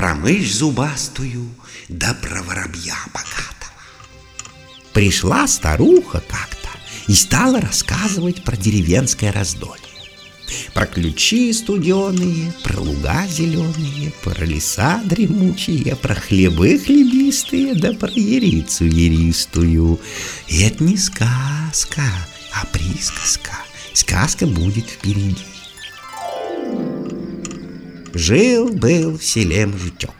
про мышь зубастую, да про воробья богатого. Пришла старуха как-то и стала рассказывать про деревенское раздолье. Про ключи студеные, про луга зеленые, про леса дремучие, про хлебы хлебистые, да про ерицу еристую. И это не сказка, а присказка. Сказка будет впереди. Жил-был в селе мужичок.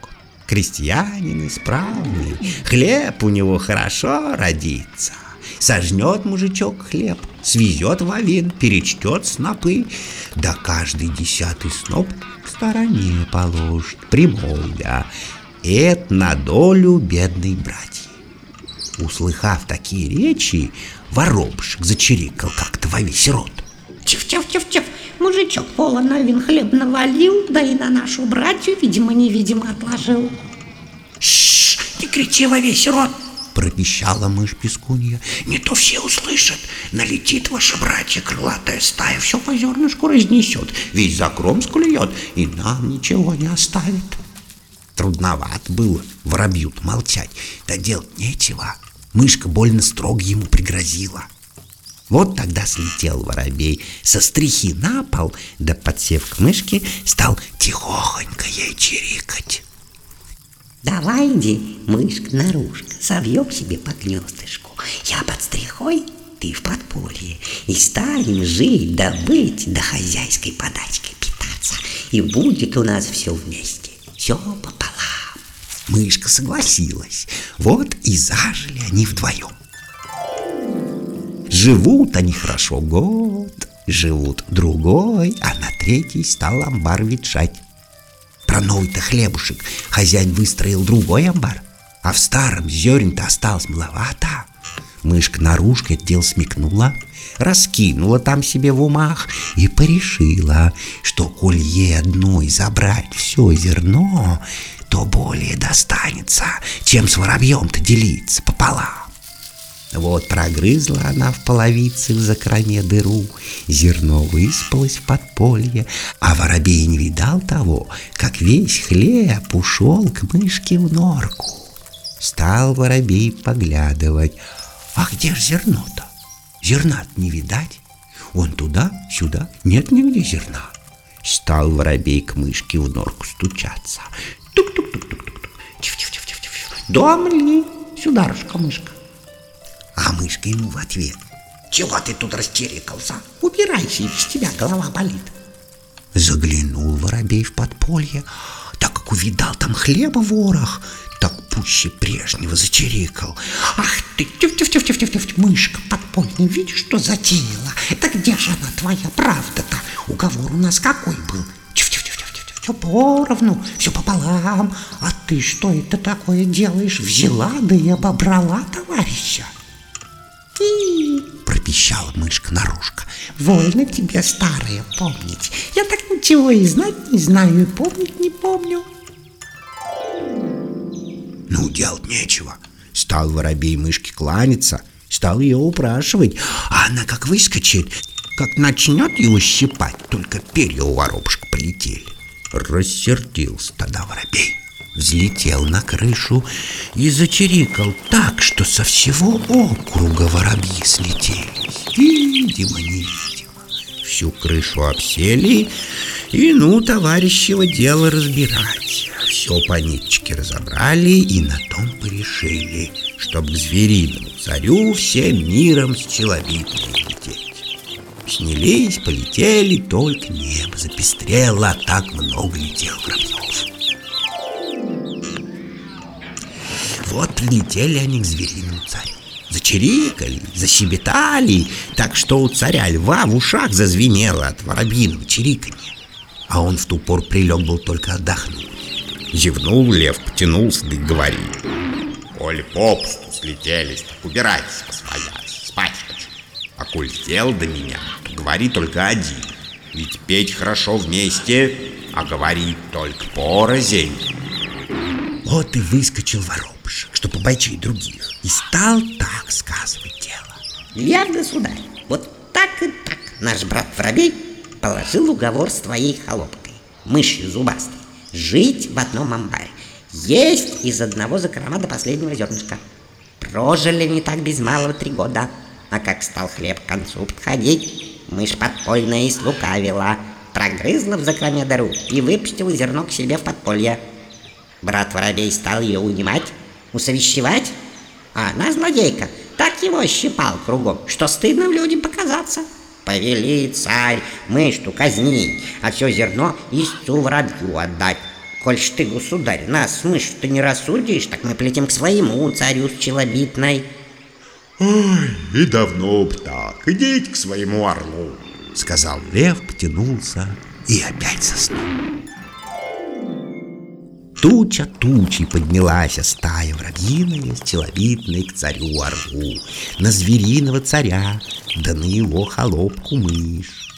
Крестьянин исправный, хлеб у него хорошо родится. Сожнет мужичок хлеб, свезет в овин, перечтет снопы, да каждый десятый сноп к стороне положит, примолвя, это на долю бедной братьи. Услыхав такие речи, воробушек зачирикал как-то во весь рот. Тиф-тиф-тиф-тиф, мужичок полон новин хлеб навалил, да и на нашу братью, видимо-невидимо отложил. Шш, не кричи во весь рот, пропищала мышь Пескунья. Не то все услышат. Налетит ваша братья крылатая стая, все по зернышку разнесет, весь закром скулет и нам ничего не оставит. Трудноват было воробью молчать, да делать нечего. Мышка больно строго ему пригрозила. Вот тогда слетел воробей со стрихи на пол, да, подсев к мышке, стал тихохонько ей чирикать. Давай иди, мышка наружка, совьем себе по гнездышку. Я под стрихой, ты в подполье. И станем жить, да быть, да хозяйской подачкой питаться. И будет у нас все вместе, все пополам. Мышка согласилась. Вот и зажили они вдвоем. Живут они хорошо год, живут другой, а на третий стал амбар ветшать. Про новый-то хлебушек хозяин выстроил другой амбар, а в старом зерен-то осталось маловато. Мышка наружка это дело смекнула, раскинула там себе в умах и порешила, что коль ей одной забрать все зерно, то более достанется, чем с воробьем-то делиться пополам. Вот прогрызла она в половице в закроме дыру, зерно выспалось в подполье, а воробей не видал того, как весь хлеб ушел к мышке в норку. Стал воробей поглядывать, а где ж зерно-то? зерна не видать. Он туда, сюда, нет нигде зерна. Стал воробей к мышке в норку стучаться. Тук-тук-тук-тук-тук. Дом ли? Сюдарушка, мышка. А мышка ему в ответ. Чего ты тут растерикался? Убирайся, из тебя голова болит. Заглянул воробей в подполье, так как увидал там хлеба ворох, так пуще прежнего зачирикал. Ах ты, тюф-тюф-тюф-тюф-тюф, мышка подпольная, видишь, что затеяла? Это где же она, твоя правда-то? Уговор у нас какой был? все поровну, все пополам. А ты что это такое делаешь? Взяла, да и обобрала товарища ты!» — пропищала мышка-нарушка. «Вольно тебе, старое, помнить. Я так ничего и знать не знаю, и помнить не помню». Ну, делать нечего. Стал воробей мышке кланяться, стал ее упрашивать, а она как выскочит, как начнет его щипать, только перья у воробушка полетели. Рассердился тогда воробей взлетел на крышу и зачирикал так, что со всего округа воробьи слетелись. Видимо-невидимо. Всю крышу обсели, и ну товарищево дело разбирать. Все по ниточке разобрали и на том порешили, чтоб к звериному царю всем миром с человеком лететь. Снялись, полетели, только небо запестрело, а так много летел гробцов. Вот прилетели они к звериному царю. Зачирикали, защебетали, так что у царя льва в ушах зазвенело от воробьиного чириканья. А он в ту пору прилег был только отдохнуть. Зевнул лев, потянулся, да и говорит. Коль попусту слетелись, так убирайтесь по своясь, спать хочу. А коль сел до меня, то говори только один. Ведь петь хорошо вместе, а говорить только порознь. Вот и выскочил воров что побойчей других, и стал так сказывать дело. Лев, государь, вот так и так наш брат Воробей положил уговор с твоей холопкой, мышью зубастой, жить в одном амбаре. Есть из одного закрома до последнего зернышка. Прожили не так без малого три года. А как стал хлеб к концу подходить, мышь подпольная и слукавила, прогрызла в закроме дыру и выпустила зерно к себе в подполье. Брат воробей стал ее унимать, усовещевать, а она, злодейка, так его щипал кругом, что стыдно в людям показаться. Повели царь мышь-ту казнить, а все зерно истцу воробью отдать. Коль ж ты, государь, нас мышь-то не рассудишь, так мы плетим к своему царю с челобитной. Ой, и давно б так, идите к своему орлу. Сказал лев, потянулся и опять заснул. Туча тучей поднялась, а стая воробьиная с челобитной к царю орлу, на звериного царя, да на его холопку мышь.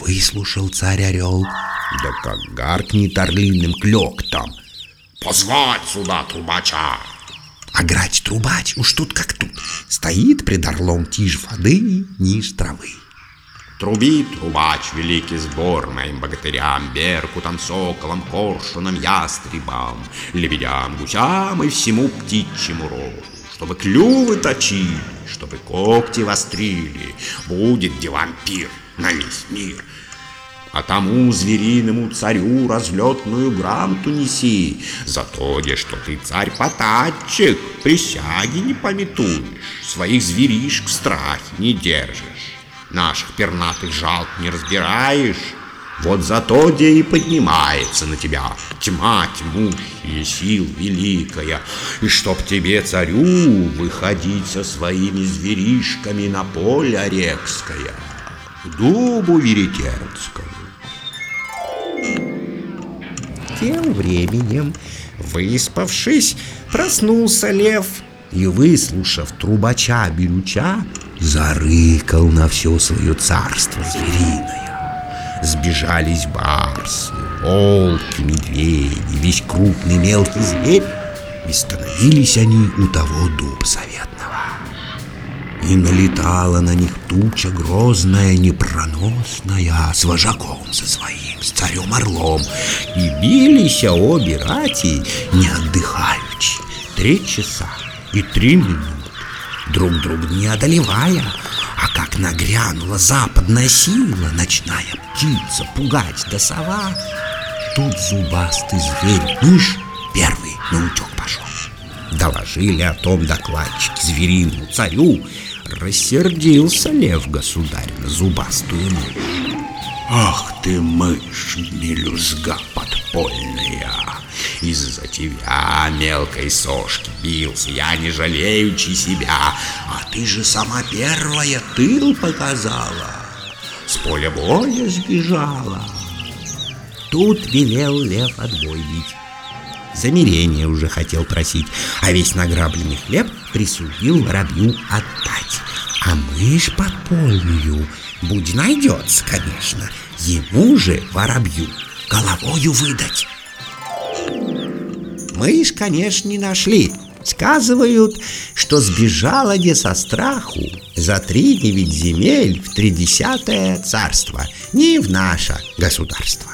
Выслушал царь орел, Да как гаркнет орлиным клёктом. Позвать сюда трубача. а грать трубач уж тут как тут, стоит пред орлом тишь воды, ниж травы. Труби, трубач, великий сбор моим богатырям, беркутам, соколам, коршунам, ястребам, лебедям, гусям и всему птичьему роду, чтобы клювы точили, чтобы когти вострили, будет где вампир на весь мир. А тому звериному царю разлетную грамоту неси, за то, где что ты царь-потатчик, присяги не пометуешь, своих зверишек в страхе не держишь наших пернатых жалк не разбираешь. Вот зато где и поднимается на тебя тьма тьмущая, сил великая, и чтоб тебе, царю, выходить со своими зверишками на поле Орекское, к дубу Веретенскому. Тем временем, выспавшись, проснулся лев и, выслушав трубача-берюча, зарыкал на все свое царство звериное. Сбежались барсы, волки, медведи, весь крупный мелкий зверь, и становились они у того дуба заветного. И налетала на них туча грозная, непроносная, с вожаком со своим, с царем Орлом, и бились обе рати, не отдыхаючи, три часа и три минуты друг друга не одолевая, а как нагрянула западная сила, ночная птица, пугать да сова, тут зубастый зверь, мышь, первый на утек пошел. Доложили о том докладчики звериному царю, рассердился лев государь на зубастую мышь. Ах ты, мышь, мелюзга подпольная! Из-за тебя, мелкой сошки, бился я, не жалеючи себя, а ты же сама первая тыл показала. С поля боя сбежала. Тут велел лев отбой бить. Замерение уже хотел просить, а весь награбленный хлеб присудил воробью отдать. А мышь подпольную, будь найдется, конечно, ему же воробью головою выдать. Мышь, конечно, не нашли. Сказывают, что сбежала где со страху за три девять земель в тридесятое царство, не в наше государство.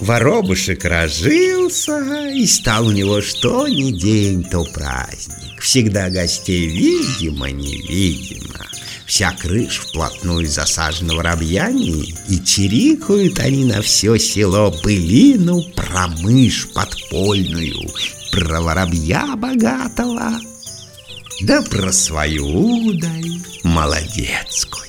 Воробушек разжился, и стал у него что ни день, то праздник. Всегда гостей видимо-невидимо. Вся крыша вплотную засажена воробьями, и чирикают они на все село былину про мышь подпольную, про воробья богатого, да про свою удаль молодецкую.